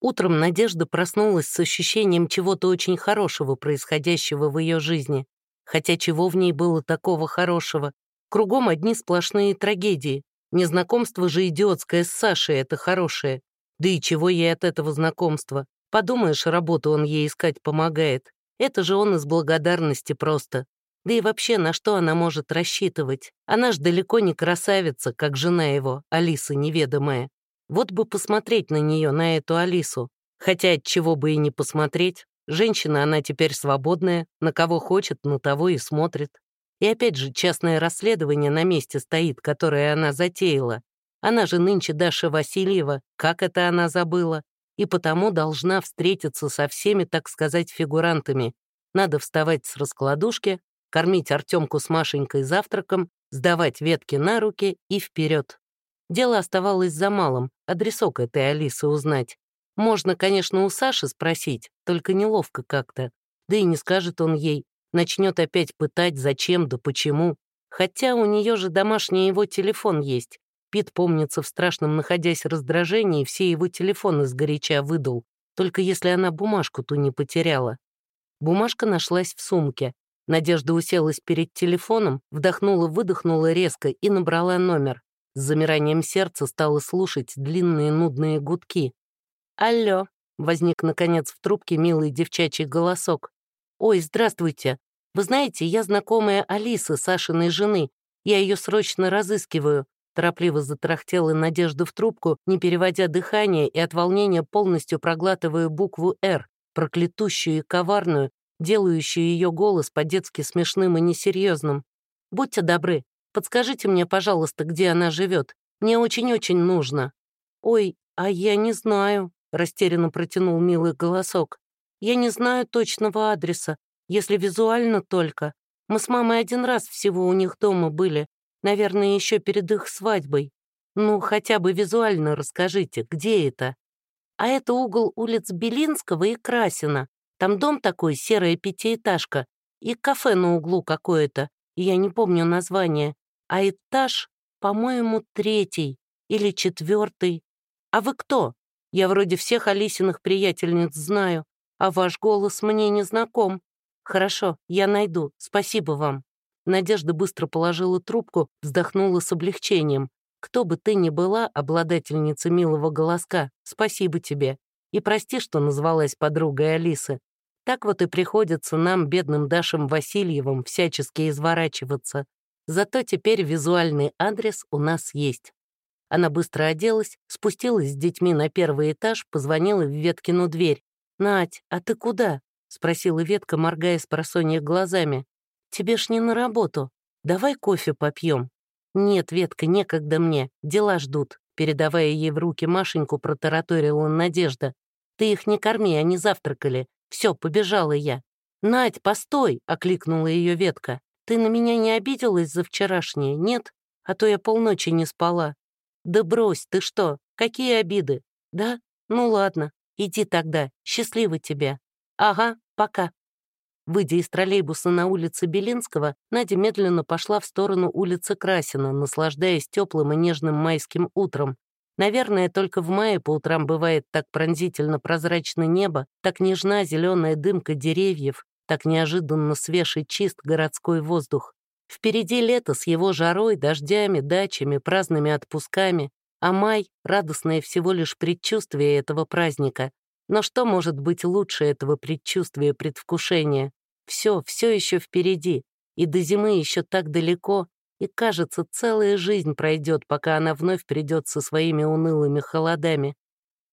Утром Надежда проснулась с ощущением чего-то очень хорошего, происходящего в ее жизни. Хотя чего в ней было такого хорошего? Кругом одни сплошные трагедии. Незнакомство же идиотское с Сашей — это хорошее. Да и чего ей от этого знакомства? Подумаешь, работу он ей искать помогает. Это же он из благодарности просто. Да и вообще, на что она может рассчитывать? Она ж далеко не красавица, как жена его, Алиса неведомая. Вот бы посмотреть на нее, на эту Алису. Хотя от чего бы и не посмотреть. Женщина, она теперь свободная, на кого хочет, на того и смотрит. И опять же, частное расследование на месте стоит, которое она затеяла. Она же нынче Даша Васильева, как это она забыла? И потому должна встретиться со всеми, так сказать, фигурантами. Надо вставать с раскладушки, кормить Артемку с Машенькой завтраком, сдавать ветки на руки и вперед. Дело оставалось за малым, адресок этой Алисы узнать. Можно, конечно, у Саши спросить, только неловко как-то. Да и не скажет он ей. Начнет опять пытать, зачем да почему. Хотя у нее же домашний его телефон есть. Пит, помнится, в страшном находясь раздражении, все его телефоны сгоряча выдал. Только если она бумажку ту не потеряла. Бумажка нашлась в сумке. Надежда уселась перед телефоном, вдохнула-выдохнула резко и набрала номер. С замиранием сердца стала слушать длинные нудные гудки. «Алло», — возник, наконец, в трубке милый девчачий голосок. «Ой, здравствуйте. Вы знаете, я знакомая Алисы, Сашиной жены. Я ее срочно разыскиваю». Торопливо затрахтела Надежда в трубку, не переводя дыхание и от волнения полностью проглатывая букву «Р», проклятущую и коварную, делающую ее голос по-детски смешным и несерьезным. «Будьте добры, Подскажите мне, пожалуйста, где она живет. Мне очень-очень нужно». «Ой, а я не знаю», — растерянно протянул милый голосок. «Я не знаю точного адреса, если визуально только. Мы с мамой один раз всего у них дома были, наверное, еще перед их свадьбой. Ну, хотя бы визуально расскажите, где это?» «А это угол улиц Белинского и Красина. Там дом такой, серая пятиэтажка, и кафе на углу какое-то, я не помню название а этаж, по-моему, третий или четвертый. А вы кто? Я вроде всех Алисиных приятельниц знаю, а ваш голос мне не знаком. Хорошо, я найду, спасибо вам. Надежда быстро положила трубку, вздохнула с облегчением. Кто бы ты ни была, обладательница милого голоска, спасибо тебе. И прости, что назвалась подругой Алисы. Так вот и приходится нам, бедным Дашам Васильевым, всячески изворачиваться. Зато теперь визуальный адрес у нас есть. Она быстро оделась, спустилась с детьми на первый этаж, позвонила в Веткину дверь. «Надь, а ты куда?» — спросила Ветка, моргая с просонья глазами. «Тебе ж не на работу. Давай кофе попьем». «Нет, Ветка, некогда мне. Дела ждут», — передавая ей в руки Машеньку, протараторила Надежда. «Ты их не корми, они завтракали. Все, побежала я». «Надь, постой!» — окликнула ее Ветка. Ты на меня не обиделась за вчерашнее, нет? А то я полночи не спала. Да брось, ты что? Какие обиды? Да? Ну ладно, иди тогда. Счастливо тебе. Ага, пока. Выйдя из троллейбуса на улице Белинского, Надя медленно пошла в сторону улицы Красина, наслаждаясь теплым и нежным майским утром. Наверное, только в мае по утрам бывает так пронзительно прозрачно небо, так нежна зеленая дымка деревьев, так неожиданно свеж и чист городской воздух. Впереди лето с его жарой, дождями, дачами, праздными отпусками, а май — радостное всего лишь предчувствие этого праздника. Но что может быть лучше этого предчувствия, предвкушения? Все, все еще впереди, и до зимы еще так далеко, и, кажется, целая жизнь пройдет, пока она вновь придет со своими унылыми холодами.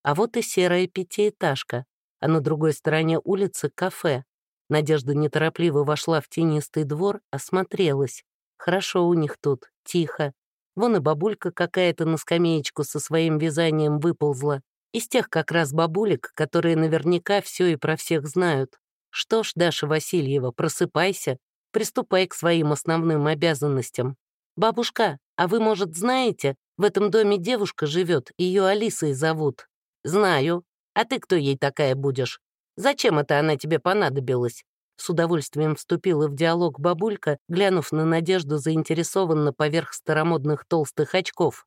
А вот и серая пятиэтажка, а на другой стороне улицы — кафе. Надежда неторопливо вошла в тенистый двор, осмотрелась. Хорошо у них тут, тихо. Вон и бабулька какая-то на скамеечку со своим вязанием выползла. Из тех как раз бабулек, которые наверняка все и про всех знают. Что ж, Даша Васильева, просыпайся, приступай к своим основным обязанностям. «Бабушка, а вы, может, знаете, в этом доме девушка живет, ее Алисой зовут?» «Знаю. А ты кто ей такая будешь?» Зачем это она тебе понадобилась?» С удовольствием вступила в диалог бабулька, глянув на Надежду заинтересованно поверх старомодных толстых очков.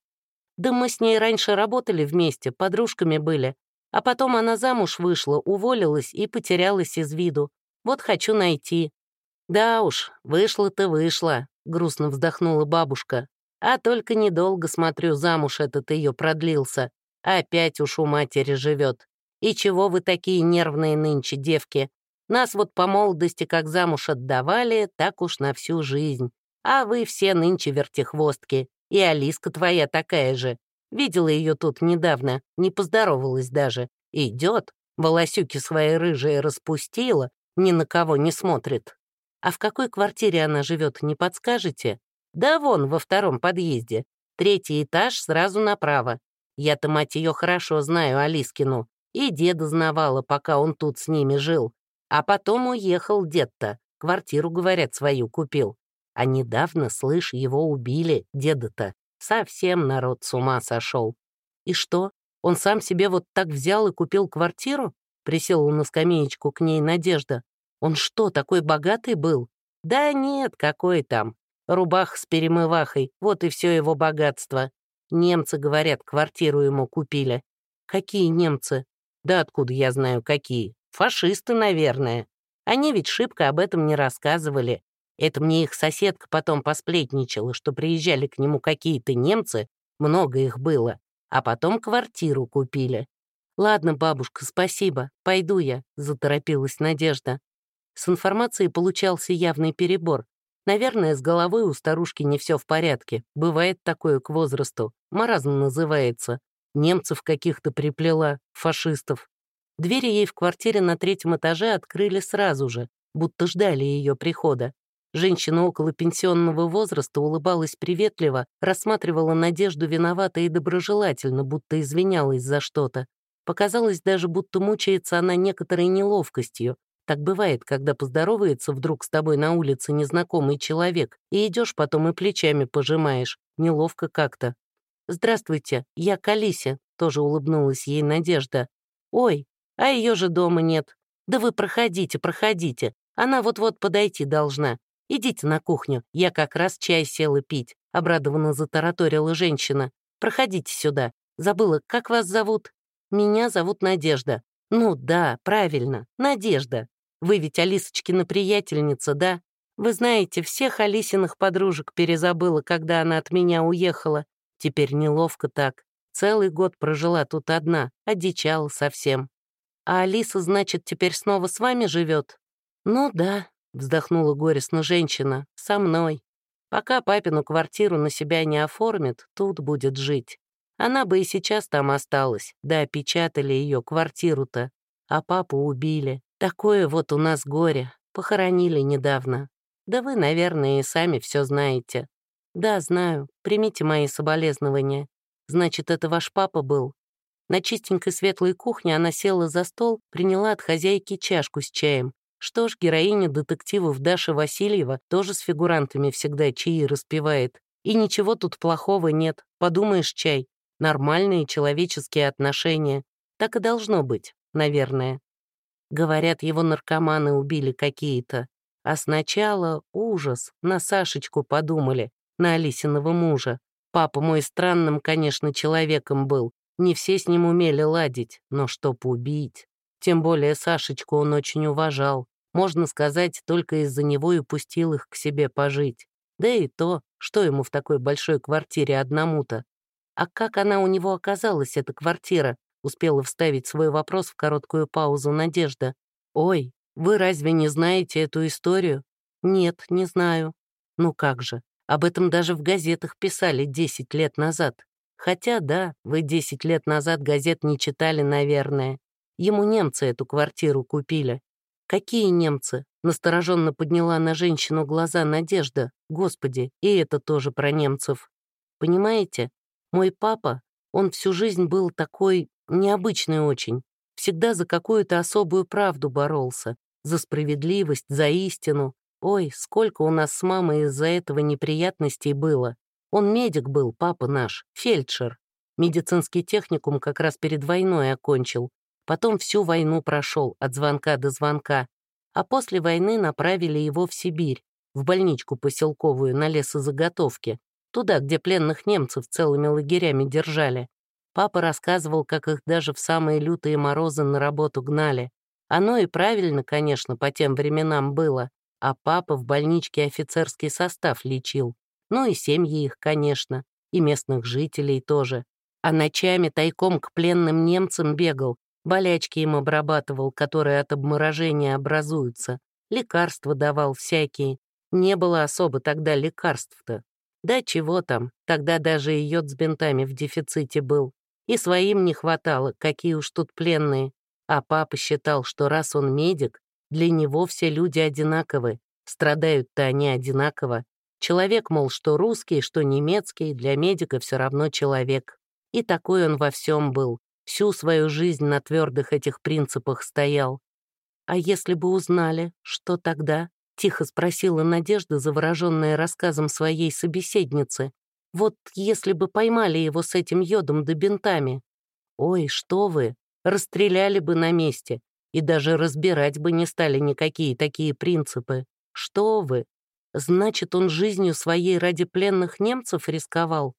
«Да мы с ней раньше работали вместе, подружками были. А потом она замуж вышла, уволилась и потерялась из виду. Вот хочу найти». «Да уж, вышла-то вышла», — грустно вздохнула бабушка. «А только недолго, смотрю, замуж этот ее продлился. Опять уж у матери живет. И чего вы такие нервные нынче, девки? Нас вот по молодости как замуж отдавали, так уж на всю жизнь. А вы все нынче вертихвостки. И Алиска твоя такая же. Видела ее тут недавно, не поздоровалась даже. Идет, волосюки свои рыжие распустила, ни на кого не смотрит. А в какой квартире она живет, не подскажете? Да вон, во втором подъезде. Третий этаж сразу направо. Я-то, мать ее, хорошо знаю, Алискину. И деда знавала, пока он тут с ними жил. А потом уехал дед-то. Квартиру, говорят, свою купил. А недавно, слышь, его убили, деда-то. Совсем народ с ума сошел. И что, он сам себе вот так взял и купил квартиру? Присела на скамеечку к ней Надежда. Он что, такой богатый был? Да нет, какой там. Рубах с перемывахой, вот и все его богатство. Немцы, говорят, квартиру ему купили. Какие немцы? Да откуда я знаю, какие? Фашисты, наверное. Они ведь шибко об этом не рассказывали. Это мне их соседка потом посплетничала, что приезжали к нему какие-то немцы, много их было, а потом квартиру купили. «Ладно, бабушка, спасибо, пойду я», — заторопилась Надежда. С информацией получался явный перебор. Наверное, с головой у старушки не все в порядке. Бывает такое к возрасту. Маразм называется. Немцев каких-то приплела, фашистов. Двери ей в квартире на третьем этаже открыли сразу же, будто ждали ее прихода. Женщина около пенсионного возраста улыбалась приветливо, рассматривала Надежду виновато и доброжелательно, будто извинялась за что-то. Показалось даже, будто мучается она некоторой неловкостью. Так бывает, когда поздоровается вдруг с тобой на улице незнакомый человек, и идешь потом и плечами пожимаешь. Неловко как-то. «Здравствуйте, я Калися», — тоже улыбнулась ей Надежда. «Ой, а ее же дома нет. Да вы проходите, проходите. Она вот-вот подойти должна. «Идите на кухню, я как раз чай села пить», — обрадованно затараторила женщина. «Проходите сюда. Забыла, как вас зовут?» «Меня зовут Надежда». «Ну да, правильно, Надежда. Вы ведь Алисочкина приятельница, да? Вы знаете, всех Алисиных подружек перезабыла, когда она от меня уехала. Теперь неловко так. Целый год прожила тут одна, одичала совсем. А Алиса, значит, теперь снова с вами живет? Ну да, вздохнула горестно женщина, со мной. Пока папину квартиру на себя не оформит, тут будет жить. Она бы и сейчас там осталась, да опечатали ее квартиру-то. А папу убили. Такое вот у нас горе. Похоронили недавно. Да вы, наверное, и сами все знаете. Да, знаю. Примите мои соболезнования. Значит, это ваш папа был? На чистенькой светлой кухне она села за стол, приняла от хозяйки чашку с чаем что ж, героиня детективов Даша Васильева тоже с фигурантами всегда чаи распевает. И ничего тут плохого нет. Подумаешь, чай. Нормальные человеческие отношения. Так и должно быть, наверное. Говорят, его наркоманы убили какие-то. А сначала ужас, на Сашечку подумали, на Алисиного мужа. Папа мой странным, конечно, человеком был. Не все с ним умели ладить, но чтоб убить. Тем более Сашечку он очень уважал. Можно сказать, только из-за него и пустил их к себе пожить. Да и то, что ему в такой большой квартире одному-то. А как она у него оказалась, эта квартира? Успела вставить свой вопрос в короткую паузу Надежда. «Ой, вы разве не знаете эту историю?» «Нет, не знаю». «Ну как же, об этом даже в газетах писали 10 лет назад. Хотя, да, вы 10 лет назад газет не читали, наверное. Ему немцы эту квартиру купили. Какие немцы? Настороженно подняла на женщину глаза Надежда. Господи, и это тоже про немцев. Понимаете, мой папа, он всю жизнь был такой необычный очень. Всегда за какую-то особую правду боролся. За справедливость, за истину. Ой, сколько у нас с мамой из-за этого неприятностей было. Он медик был, папа наш, фельдшер. Медицинский техникум как раз перед войной окончил. Потом всю войну прошел, от звонка до звонка. А после войны направили его в Сибирь, в больничку поселковую на лесозаготовке, туда, где пленных немцев целыми лагерями держали. Папа рассказывал, как их даже в самые лютые морозы на работу гнали. Оно и правильно, конечно, по тем временам было. А папа в больничке офицерский состав лечил. Ну и семьи их, конечно, и местных жителей тоже. А ночами тайком к пленным немцам бегал, болячки им обрабатывал, которые от обморожения образуются, лекарства давал всякие. Не было особо тогда лекарств-то. Да чего там, тогда даже и йод с бинтами в дефиците был. И своим не хватало, какие уж тут пленные. А папа считал, что раз он медик, для него все люди одинаковы, страдают-то они одинаково. Человек, мол, что русский, что немецкий, для медика все равно человек. И такой он во всем был, всю свою жизнь на твердых этих принципах стоял. «А если бы узнали, что тогда?» — тихо спросила Надежда, завороженная рассказом своей собеседницы. «Вот если бы поймали его с этим йодом да бинтами?» «Ой, что вы! Расстреляли бы на месте, и даже разбирать бы не стали никакие такие принципы. Что вы? Значит, он жизнью своей ради пленных немцев рисковал?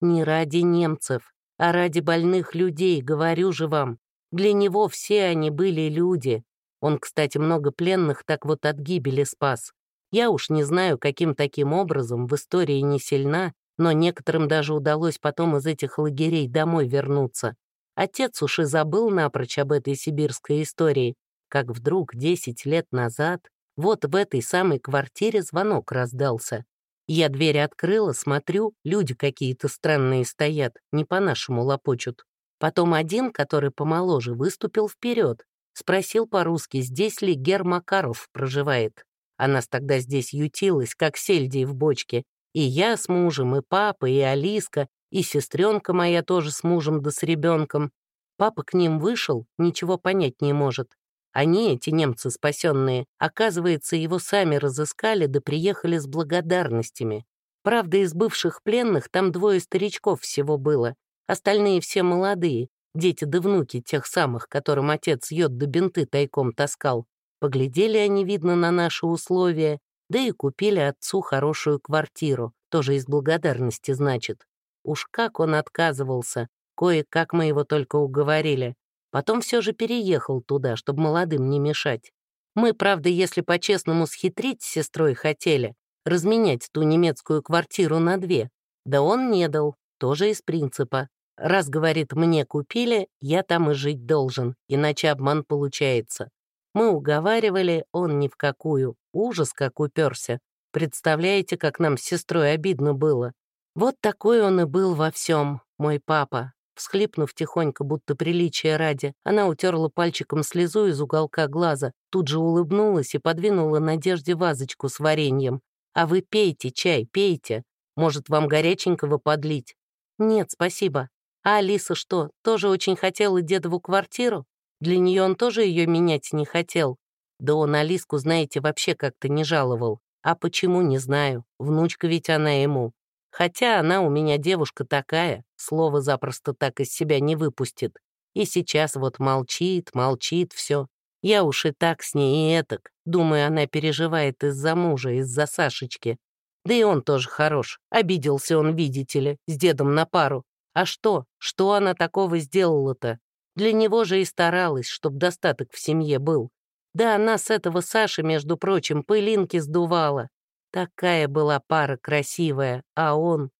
Не ради немцев, а ради больных людей, говорю же вам. Для него все они были люди. Он, кстати, много пленных так вот от гибели спас. Я уж не знаю, каким таким образом, в истории не сильна, но некоторым даже удалось потом из этих лагерей домой вернуться. Отец уж и забыл напрочь об этой сибирской истории, как вдруг 10 лет назад вот в этой самой квартире звонок раздался. Я дверь открыла, смотрю, люди какие-то странные стоят, не по-нашему лопочут. Потом один, который помоложе, выступил вперед, спросил по-русски, здесь ли Гер Макаров проживает. А нас тогда здесь ютилась, как сельдей в бочке. И я с мужем, и папа, и Алиска, и сестренка моя тоже с мужем да с ребенком. Папа к ним вышел, ничего понять не может. Они, эти немцы спасенные, оказывается, его сами разыскали да приехали с благодарностями. Правда, из бывших пленных там двое старичков всего было, остальные все молодые, дети да внуки тех самых, которым отец йод да бинты тайком таскал. Поглядели они, видно, на наши условия, да и купили отцу хорошую квартиру, тоже из благодарности, значит. Уж как он отказывался, кое-как мы его только уговорили. Потом все же переехал туда, чтобы молодым не мешать. Мы, правда, если по-честному схитрить с сестрой хотели, разменять ту немецкую квартиру на две. Да он не дал, тоже из принципа. Раз, говорит, мне купили, я там и жить должен, иначе обман получается. Мы уговаривали, он ни в какую. Ужас, как уперся. Представляете, как нам с сестрой обидно было. Вот такой он и был во всем, мой папа. Всхлипнув тихонько, будто приличия ради, она утерла пальчиком слезу из уголка глаза, тут же улыбнулась и подвинула Надежде вазочку с вареньем. «А вы пейте чай, пейте. Может, вам горяченького подлить?» «Нет, спасибо. А Алиса что, тоже очень хотела дедову квартиру? Для нее он тоже ее менять не хотел. Да он Алиску, знаете, вообще как-то не жаловал. А почему, не знаю. Внучка ведь она ему. Хотя она у меня девушка такая, слово запросто так из себя не выпустит. И сейчас вот молчит, молчит все. Я уж и так с ней и этак. Думаю, она переживает из-за мужа, из-за Сашечки. Да и он тоже хорош. Обиделся он, видите ли, с дедом на пару. А что? Что она такого сделала-то? Для него же и старалась, чтоб достаток в семье был. Да она с этого Саши, между прочим, пылинки сдувала. Такая была пара красивая, а он...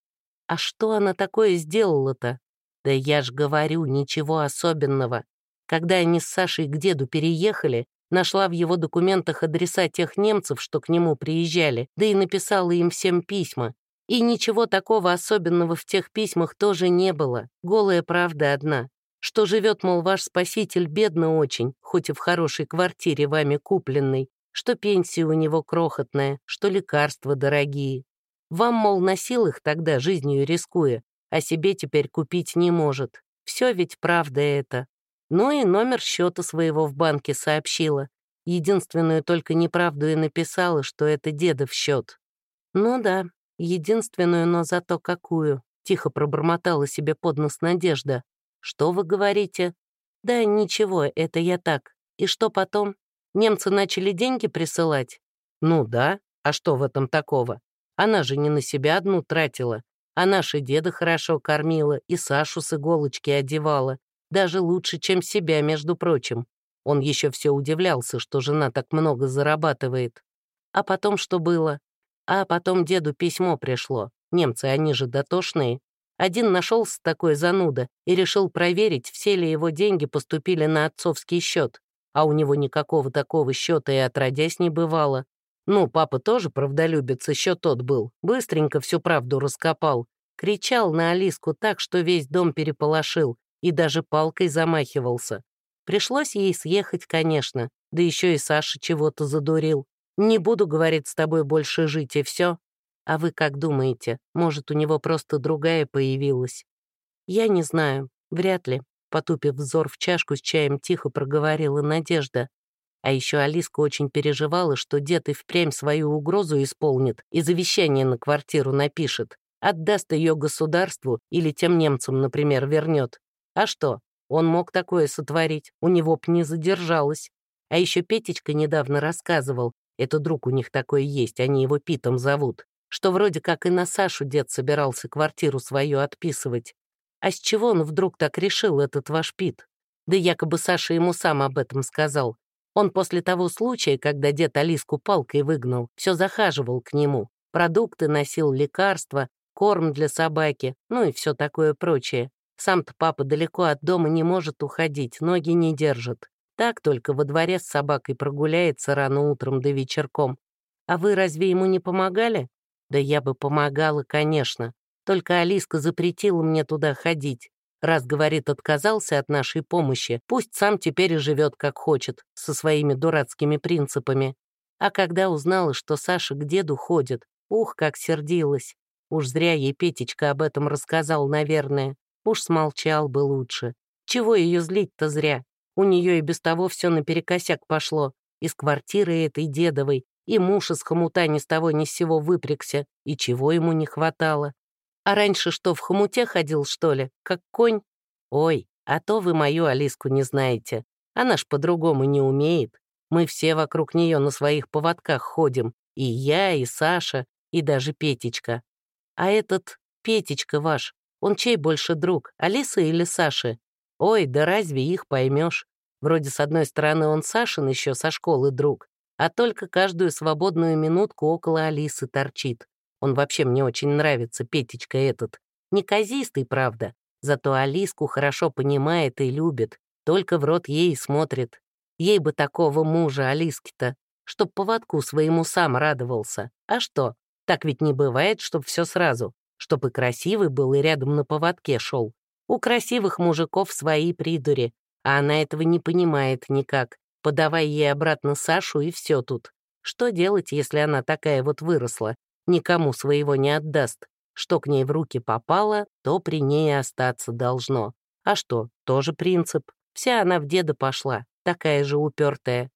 А что она такое сделала-то? Да я ж говорю, ничего особенного. Когда они с Сашей к деду переехали, нашла в его документах адреса тех немцев, что к нему приезжали, да и написала им всем письма. И ничего такого особенного в тех письмах тоже не было. Голая правда одна. Что живет, мол, ваш спаситель бедно очень, хоть и в хорошей квартире вами купленной, что пенсия у него крохотная, что лекарства дорогие. Вам, мол, носил их тогда, жизнью рискуя, а себе теперь купить не может. Все ведь правда это. Ну и номер счета своего в банке сообщила. Единственную только неправду и написала, что это дедов счет. Ну да, единственную, но зато какую. Тихо пробормотала себе под нос Надежда. Что вы говорите? Да ничего, это я так. И что потом? Немцы начали деньги присылать? Ну да, а что в этом такого? Она же не на себя одну тратила. А наши деда хорошо кормила и Сашу с иголочки одевала. Даже лучше, чем себя, между прочим. Он еще все удивлялся, что жена так много зарабатывает. А потом что было? А потом деду письмо пришло. Немцы, они же дотошные. Один нашелся такой зануда и решил проверить, все ли его деньги поступили на отцовский счет. А у него никакого такого счета и отродясь не бывало. Ну, папа тоже правдолюбец, еще тот был. Быстренько всю правду раскопал. Кричал на Алиску так, что весь дом переполошил, и даже палкой замахивался. Пришлось ей съехать, конечно, да еще и Саша чего-то задурил. «Не буду, — говорит, — с тобой больше жить, и все. А вы как думаете, может, у него просто другая появилась?» «Я не знаю, вряд ли», — потупив взор в чашку с чаем, тихо проговорила Надежда. А еще Алиска очень переживала, что дед и впрямь свою угрозу исполнит и завещание на квартиру напишет, отдаст ее государству или тем немцам, например, вернет. А что, он мог такое сотворить, у него б не задержалось. А еще Петечка недавно рассказывал, это друг у них такой есть, они его Питом зовут, что вроде как и на Сашу дед собирался квартиру свою отписывать. А с чего он вдруг так решил, этот ваш Пит? Да якобы Саша ему сам об этом сказал, он после того случая, когда дед Алиску палкой выгнал, все захаживал к нему. Продукты носил, лекарства, корм для собаки, ну и все такое прочее. Сам-то папа далеко от дома не может уходить, ноги не держит. Так только во дворе с собакой прогуляется рано утром да вечерком. А вы разве ему не помогали? Да я бы помогала, конечно. Только Алиска запретила мне туда ходить. Раз, говорит, отказался от нашей помощи, пусть сам теперь и живет как хочет, со своими дурацкими принципами. А когда узнала, что Саша к деду ходит, ух, как сердилась. Уж зря ей Петечка об этом рассказал, наверное. Уж смолчал бы лучше. Чего ее злить-то зря? У нее и без того все наперекосяк пошло. Из квартиры этой дедовой, и муж из хомута ни с того ни с сего выпрягся, и чего ему не хватало. А раньше что, в хомуте ходил, что ли? Как конь? Ой, а то вы мою Алиску не знаете. Она ж по-другому не умеет. Мы все вокруг нее на своих поводках ходим. И я, и Саша, и даже Петечка. А этот Петечка ваш, он чей больше друг, Алиса или Саши? Ой, да разве их поймешь? Вроде с одной стороны он Сашин еще со школы друг, а только каждую свободную минутку около Алисы торчит. Он вообще мне очень нравится, Петечка этот. Неказистый, правда, зато Алиску хорошо понимает и любит, только в рот ей смотрит. Ей бы такого мужа, Алиске-то, чтоб поводку своему сам радовался. А что, так ведь не бывает, чтоб все сразу, чтоб и красивый был, и рядом на поводке шел. У красивых мужиков свои придури, а она этого не понимает никак. Подавай ей обратно Сашу, и все тут. Что делать, если она такая вот выросла, никому своего не отдаст. Что к ней в руки попало, то при ней остаться должно. А что, тоже принцип. Вся она в деда пошла, такая же упертая.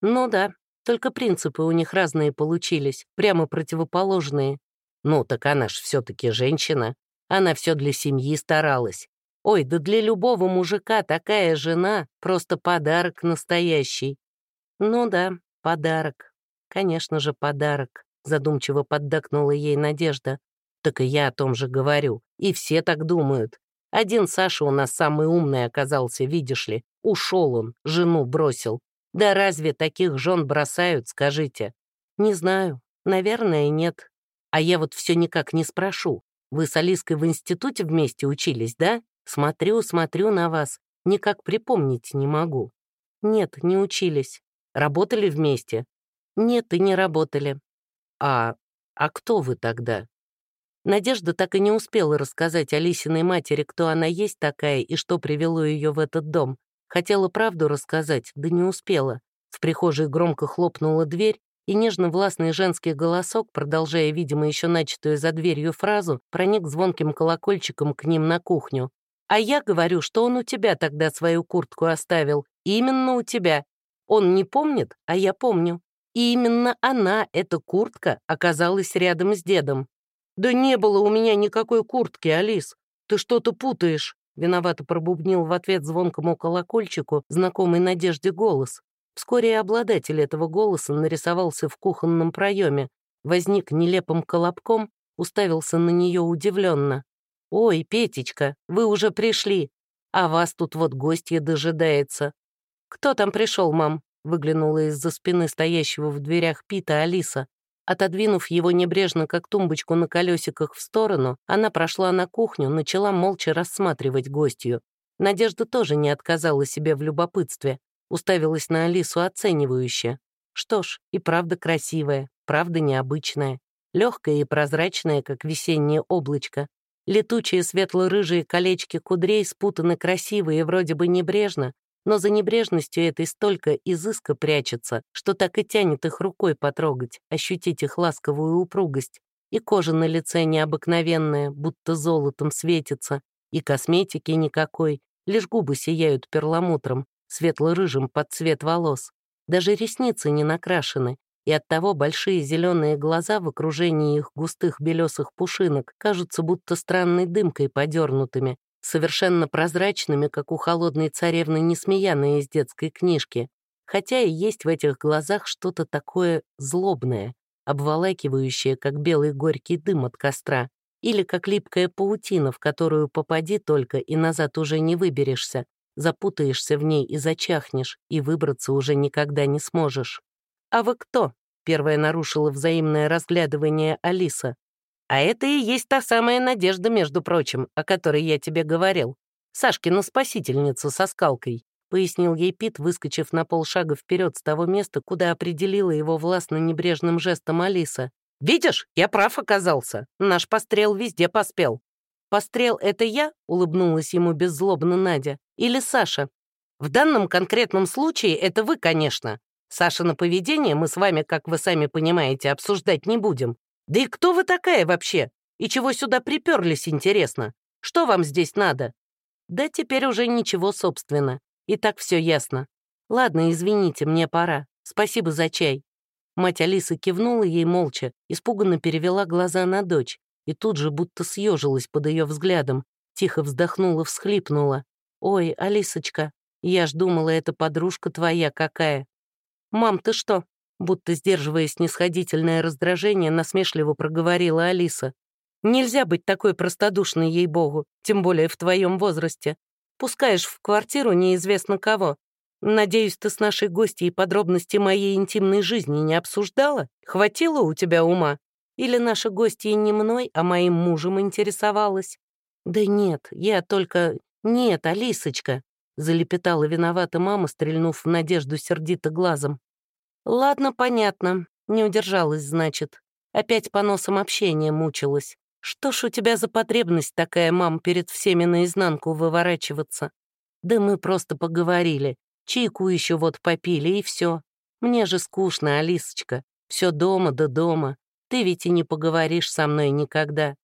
Ну да, только принципы у них разные получились, прямо противоположные. Ну так она ж все-таки женщина. Она все для семьи старалась. Ой, да для любого мужика такая жена — просто подарок настоящий. Ну да, подарок. Конечно же, подарок задумчиво поддакнула ей Надежда. Так и я о том же говорю, и все так думают. Один Саша у нас самый умный оказался, видишь ли. Ушел он, жену бросил. Да разве таких жен бросают, скажите? Не знаю, наверное, нет. А я вот все никак не спрошу. Вы с Алиской в институте вместе учились, да? Смотрю, смотрю на вас. Никак припомнить не могу. Нет, не учились. Работали вместе? Нет, и не работали. «А... а кто вы тогда?» Надежда так и не успела рассказать Алисиной матери, кто она есть такая и что привело ее в этот дом. Хотела правду рассказать, да не успела. В прихожей громко хлопнула дверь, и нежно-властный женский голосок, продолжая, видимо, еще начатую за дверью фразу, проник звонким колокольчиком к ним на кухню. «А я говорю, что он у тебя тогда свою куртку оставил. Именно у тебя. Он не помнит, а я помню. И именно она, эта куртка, оказалась рядом с дедом. «Да не было у меня никакой куртки, Алис. Ты что-то путаешь», — виновато пробубнил в ответ звонкому колокольчику знакомый Надежде голос. Вскоре обладатель этого голоса нарисовался в кухонном проеме, возник нелепым колобком уставился на нее удивленно. «Ой, Петечка, вы уже пришли, а вас тут вот гостья дожидается». «Кто там пришел, мам?» — выглянула из-за спины стоящего в дверях Пита Алиса. Отодвинув его небрежно, как тумбочку на колесиках в сторону, она прошла на кухню, начала молча рассматривать гостью. Надежда тоже не отказала себе в любопытстве, уставилась на Алису оценивающе. Что ж, и правда красивая, правда необычная, легкая и прозрачная, как весеннее облачко. Летучие светло-рыжие колечки кудрей спутаны красиво и вроде бы небрежно, но за небрежностью этой столько изыска прячется, что так и тянет их рукой потрогать, ощутить их ласковую упругость. И кожа на лице необыкновенная, будто золотом светится, и косметики никакой, лишь губы сияют перламутром, светло-рыжим под цвет волос. Даже ресницы не накрашены, и оттого большие зеленые глаза в окружении их густых белесых пушинок кажутся будто странной дымкой подернутыми, совершенно прозрачными, как у холодной царевны Несмеяной из детской книжки, хотя и есть в этих глазах что-то такое злобное, обволакивающее, как белый горький дым от костра, или как липкая паутина, в которую попади только и назад уже не выберешься, запутаешься в ней и зачахнешь, и выбраться уже никогда не сможешь. «А вы кто?» — первая нарушила взаимное разглядывание Алиса. А это и есть та самая надежда, между прочим, о которой я тебе говорил. Сашкина спасительница со скалкой», — пояснил ей Пит, выскочив на полшага вперед с того места, куда определила его властно-небрежным жестом Алиса. «Видишь, я прав оказался. Наш пострел везде поспел». «Пострел — это я?» — улыбнулась ему беззлобно Надя. «Или Саша?» «В данном конкретном случае это вы, конечно. Саша на поведение мы с вами, как вы сами понимаете, обсуждать не будем. Да и кто вы такая вообще? И чего сюда приперлись, интересно? Что вам здесь надо? Да теперь уже ничего, собственно. И так все ясно. Ладно, извините, мне пора. Спасибо за чай. Мать Алисы кивнула ей молча, испуганно перевела глаза на дочь и тут же будто съежилась под ее взглядом, тихо вздохнула, всхлипнула. «Ой, Алисочка, я ж думала, это подружка твоя какая». «Мам, ты что, Будто сдерживая снисходительное раздражение, насмешливо проговорила Алиса. «Нельзя быть такой простодушной, ей-богу, тем более в твоем возрасте. Пускаешь в квартиру неизвестно кого. Надеюсь, ты с нашей гостьей подробности моей интимной жизни не обсуждала? Хватило у тебя ума? Или наша гостья не мной, а моим мужем интересовалась? Да нет, я только... Нет, Алисочка, залепетала виновата мама, стрельнув в Надежду сердито глазом. «Ладно, понятно. Не удержалась, значит. Опять по носам общения мучилась. Что ж у тебя за потребность такая, мам, перед всеми наизнанку выворачиваться? Да мы просто поговорили. Чайку еще вот попили, и все. Мне же скучно, Алисочка. Все дома да дома. Ты ведь и не поговоришь со мной никогда».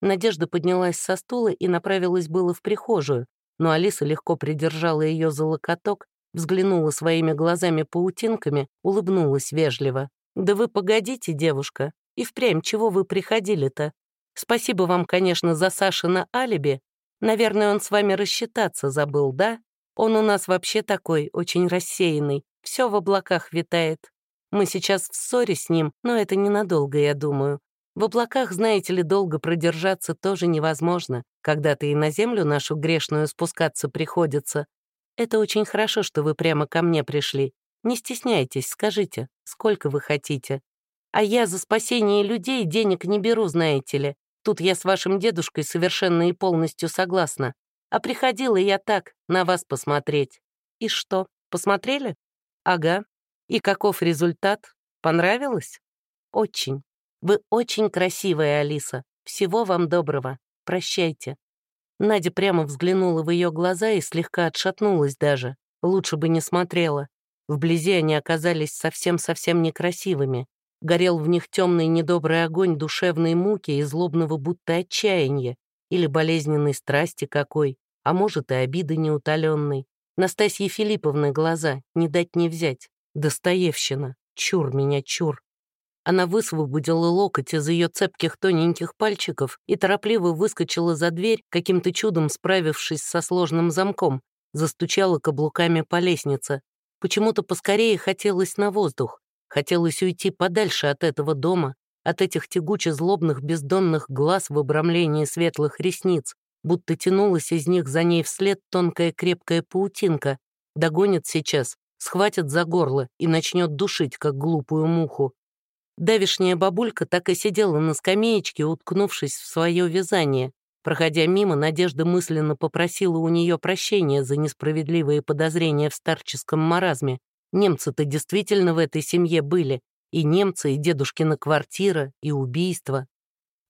Надежда поднялась со стула и направилась было в прихожую, но Алиса легко придержала ее за локоток Взглянула своими глазами-паутинками, улыбнулась вежливо. «Да вы погодите, девушка, и впрямь чего вы приходили-то? Спасибо вам, конечно, за Сашина алиби. Наверное, он с вами рассчитаться забыл, да? Он у нас вообще такой, очень рассеянный, все в облаках витает. Мы сейчас в ссоре с ним, но это ненадолго, я думаю. В облаках, знаете ли, долго продержаться тоже невозможно, когда-то и на землю нашу грешную спускаться приходится. Это очень хорошо, что вы прямо ко мне пришли. Не стесняйтесь, скажите, сколько вы хотите. А я за спасение людей денег не беру, знаете ли. Тут я с вашим дедушкой совершенно и полностью согласна. А приходила я так, на вас посмотреть. И что, посмотрели? Ага. И каков результат? Понравилось? Очень. Вы очень красивая, Алиса. Всего вам доброго. Прощайте. Надя прямо взглянула в ее глаза и слегка отшатнулась даже. Лучше бы не смотрела. Вблизи они оказались совсем-совсем некрасивыми. Горел в них темный недобрый огонь душевной муки и злобного будто отчаяния. Или болезненной страсти какой, а может и обиды неутоленной. Настасьи Филипповны глаза, не дать не взять. Достоевщина. Чур меня, чур. Она высвободила локоть из ее цепких тоненьких пальчиков и торопливо выскочила за дверь, каким-то чудом справившись со сложным замком, застучала каблуками по лестнице. Почему-то поскорее хотелось на воздух, хотелось уйти подальше от этого дома, от этих тягуче-злобных бездонных глаз в обрамлении светлых ресниц, будто тянулась из них за ней вслед тонкая крепкая паутинка. Догонит сейчас, схватит за горло и начнет душить, как глупую муху. Давишняя бабулька так и сидела на скамеечке, уткнувшись в свое вязание. Проходя мимо, Надежда мысленно попросила у нее прощения за несправедливые подозрения в старческом маразме. Немцы-то действительно в этой семье были. И немцы, и дедушкина квартира, и убийство.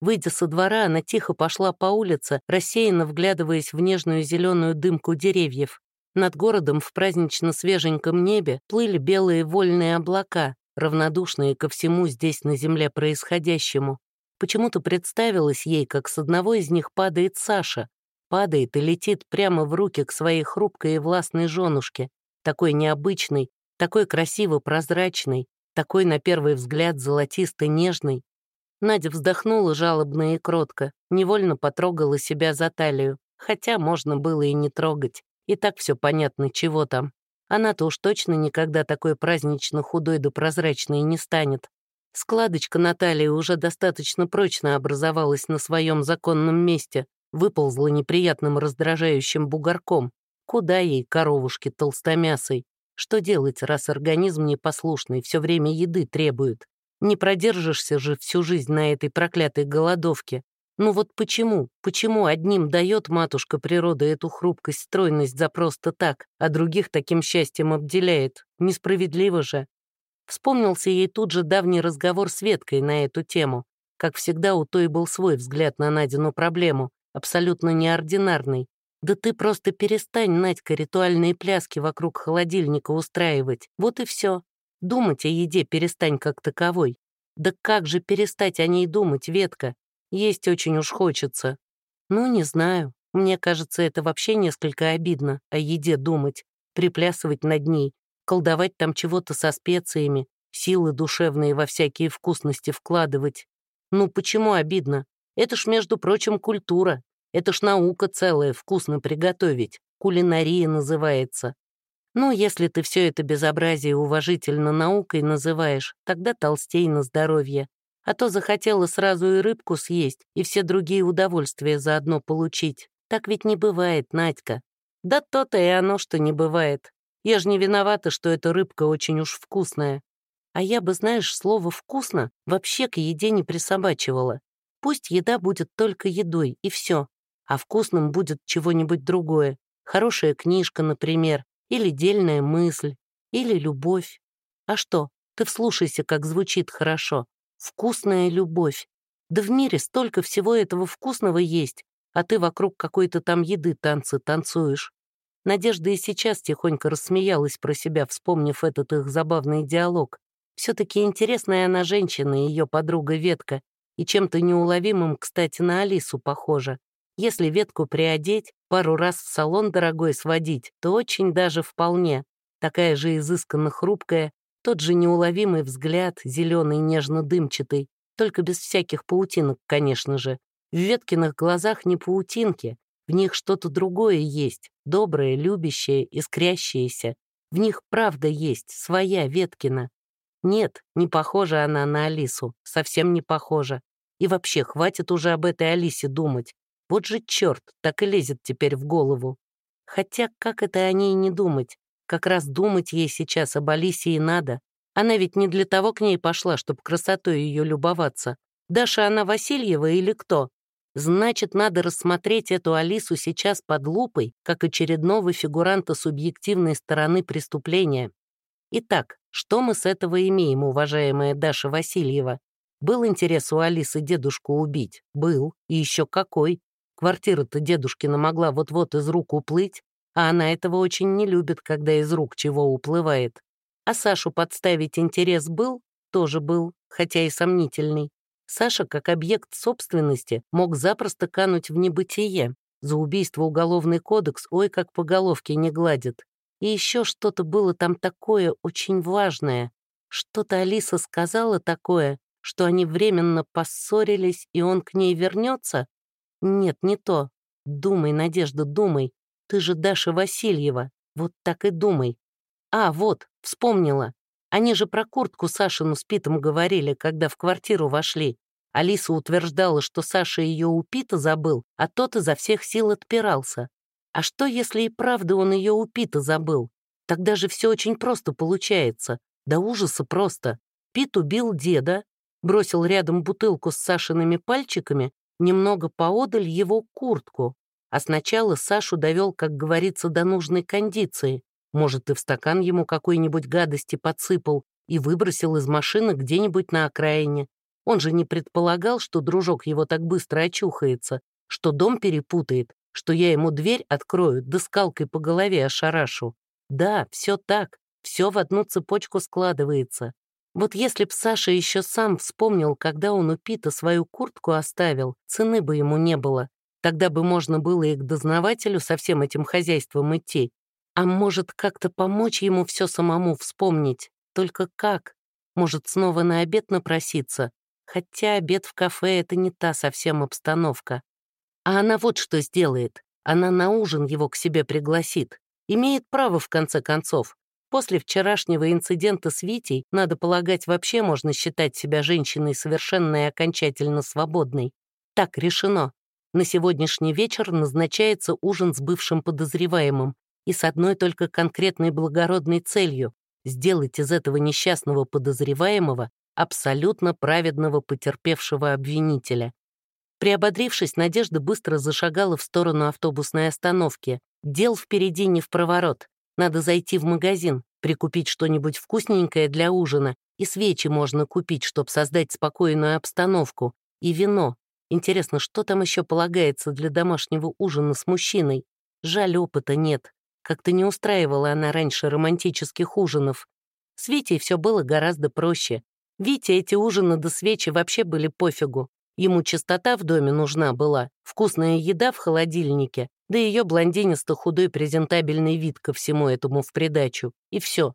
Выйдя со двора, она тихо пошла по улице, рассеянно вглядываясь в нежную зеленую дымку деревьев. Над городом в празднично свеженьком небе плыли белые вольные облака, равнодушные ко всему здесь на земле происходящему. Почему-то представилось ей, как с одного из них падает Саша, падает и летит прямо в руки к своей хрупкой и властной женушке, такой необычной, такой красиво прозрачной, такой, на первый взгляд, золотисто-нежный. Надя вздохнула жалобно и кротко, невольно потрогала себя за талию, хотя можно было и не трогать. И так все понятно, чего там. Она-то уж точно никогда такой празднично худой да прозрачной не станет. Складочка на талии уже достаточно прочно образовалась на своем законном месте, выползла неприятным раздражающим бугорком. Куда ей, коровушки толстомясой? Что делать, раз организм непослушный, все время еды требует? Не продержишься же всю жизнь на этой проклятой голодовке. Ну вот почему? Почему одним дает матушка природа эту хрупкость, стройность за просто так, а других таким счастьем обделяет? Несправедливо же. Вспомнился ей тут же давний разговор с Веткой на эту тему. Как всегда, у той был свой взгляд на Надину проблему, абсолютно неординарный, да ты просто перестань, Надька, ритуальные пляски вокруг холодильника устраивать. Вот и все. Думать о еде перестань как таковой. Да как же перестать о ней думать, Ветка? Есть очень уж хочется. Ну, не знаю. Мне кажется, это вообще несколько обидно, о еде думать, приплясывать над ней, колдовать там чего-то со специями, силы душевные во всякие вкусности вкладывать. Ну, почему обидно? Это ж, между прочим, культура, это ж наука целая, вкусно приготовить. Кулинария называется. Ну, если ты все это безобразие уважительно наукой называешь, тогда толстей на здоровье. А то захотела сразу и рыбку съесть, и все другие удовольствия заодно получить. Так ведь не бывает, Надька. Да то-то и оно, что не бывает. Я же не виновата, что эта рыбка очень уж вкусная. А я бы, знаешь, слово «вкусно» вообще к еде не присобачивала. Пусть еда будет только едой, и все а вкусным будет чего-нибудь другое. Хорошая книжка, например, или дельная мысль, или любовь. А что, ты вслушайся, как звучит хорошо. Вкусная любовь. Да в мире столько всего этого вкусного есть, а ты вокруг какой-то там еды танцы танцуешь. Надежда и сейчас тихонько рассмеялась про себя, вспомнив этот их забавный диалог. Все-таки интересная она женщина, ее подруга Ветка, и чем-то неуловимым, кстати, на Алису похожа. Если ветку приодеть, пару раз в салон дорогой сводить, то очень даже вполне. Такая же изысканно хрупкая, тот же неуловимый взгляд, зеленый нежно-дымчатый, только без всяких паутинок, конечно же. В Веткиных глазах не паутинки, в них что-то другое есть, доброе, любящее, искрящееся. В них правда есть, своя Веткина. Нет, не похожа она на Алису, совсем не похожа. И вообще, хватит уже об этой Алисе думать. Вот же черт, так и лезет теперь в голову. Хотя как это о ней не думать? Как раз думать ей сейчас об Алисе и надо. Она ведь не для того к ней пошла, чтобы красотой ее любоваться. Даша она Васильева или кто? Значит, надо рассмотреть эту Алису сейчас под лупой, как очередного фигуранта субъективной стороны преступления. Итак, что мы с этого имеем, уважаемая Даша Васильева? Был интерес у Алисы дедушку убить? Был. И еще какой. Квартира-то дедушкина могла вот-вот из рук уплыть, а она этого очень не любит, когда из рук чего уплывает. А Сашу подставить интерес был? Тоже был, хотя и сомнительный. Саша, как объект собственности, мог запросто кануть в небытие. За убийство уголовный кодекс ой как по головке не гладит. И еще что-то было там такое очень важное. Что-то Алиса сказала такое, что они временно поссорились, и он к ней вернется, «Нет, не то. Думай, Надежда, думай. Ты же Даша Васильева. Вот так и думай. А, вот, вспомнила. Они же про куртку Сашину с Питом говорили, когда в квартиру вошли. Алиса утверждала, что Саша ее у Пита забыл, а тот изо всех сил отпирался. А что, если и правда он ее у Пита забыл? Тогда же все очень просто получается. До ужаса просто. Пит убил деда, бросил рядом бутылку с Сашиными пальчиками, немного поодаль его куртку. А сначала Сашу довел, как говорится, до нужной кондиции. Может, и в стакан ему какой-нибудь гадости подсыпал и выбросил из машины где-нибудь на окраине. Он же не предполагал, что дружок его так быстро очухается, что дом перепутает, что я ему дверь открою, да скалкой по голове ошарашу. Да, все так, все в одну цепочку складывается. Вот если б Саша еще сам вспомнил, когда он у Пита свою куртку оставил, цены бы ему не было. Тогда бы можно было и к дознавателю со всем этим хозяйством идти. А может, как-то помочь ему все самому вспомнить? Только как? Может, снова на обед напроситься? Хотя обед в кафе — это не та совсем обстановка. А она вот что сделает. Она на ужин его к себе пригласит. Имеет право, в конце концов. После вчерашнего инцидента с Витей, надо полагать, вообще можно считать себя женщиной совершенно и окончательно свободной. Так решено. На сегодняшний вечер назначается ужин с бывшим подозреваемым и с одной только конкретной благородной целью — сделать из этого несчастного подозреваемого абсолютно праведного потерпевшего обвинителя. Приободрившись, Надежда быстро зашагала в сторону автобусной остановки. Дел впереди не в проворот. Надо зайти в магазин, прикупить что-нибудь вкусненькое для ужина, и свечи можно купить, чтобы создать спокойную обстановку, и вино. Интересно, что там еще полагается для домашнего ужина с мужчиной? Жаль, опыта нет. Как-то не устраивала она раньше романтических ужинов. С Витей все было гораздо проще. Вите эти ужины до свечи вообще были пофигу. Ему чистота в доме нужна была, вкусная еда в холодильнике, да ее блондинисто-худой презентабельный вид ко всему этому в придачу. И все.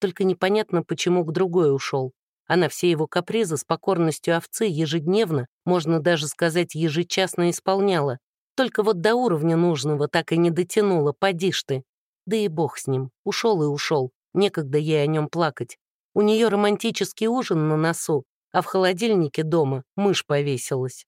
Только непонятно, почему к другой ушел. Она все его капризы с покорностью овцы ежедневно, можно даже сказать, ежечасно исполняла. Только вот до уровня нужного так и не дотянула, поди ж ты. Да и бог с ним, ушел и ушел. Некогда ей о нем плакать. У нее романтический ужин на носу, а в холодильнике дома мышь повесилась.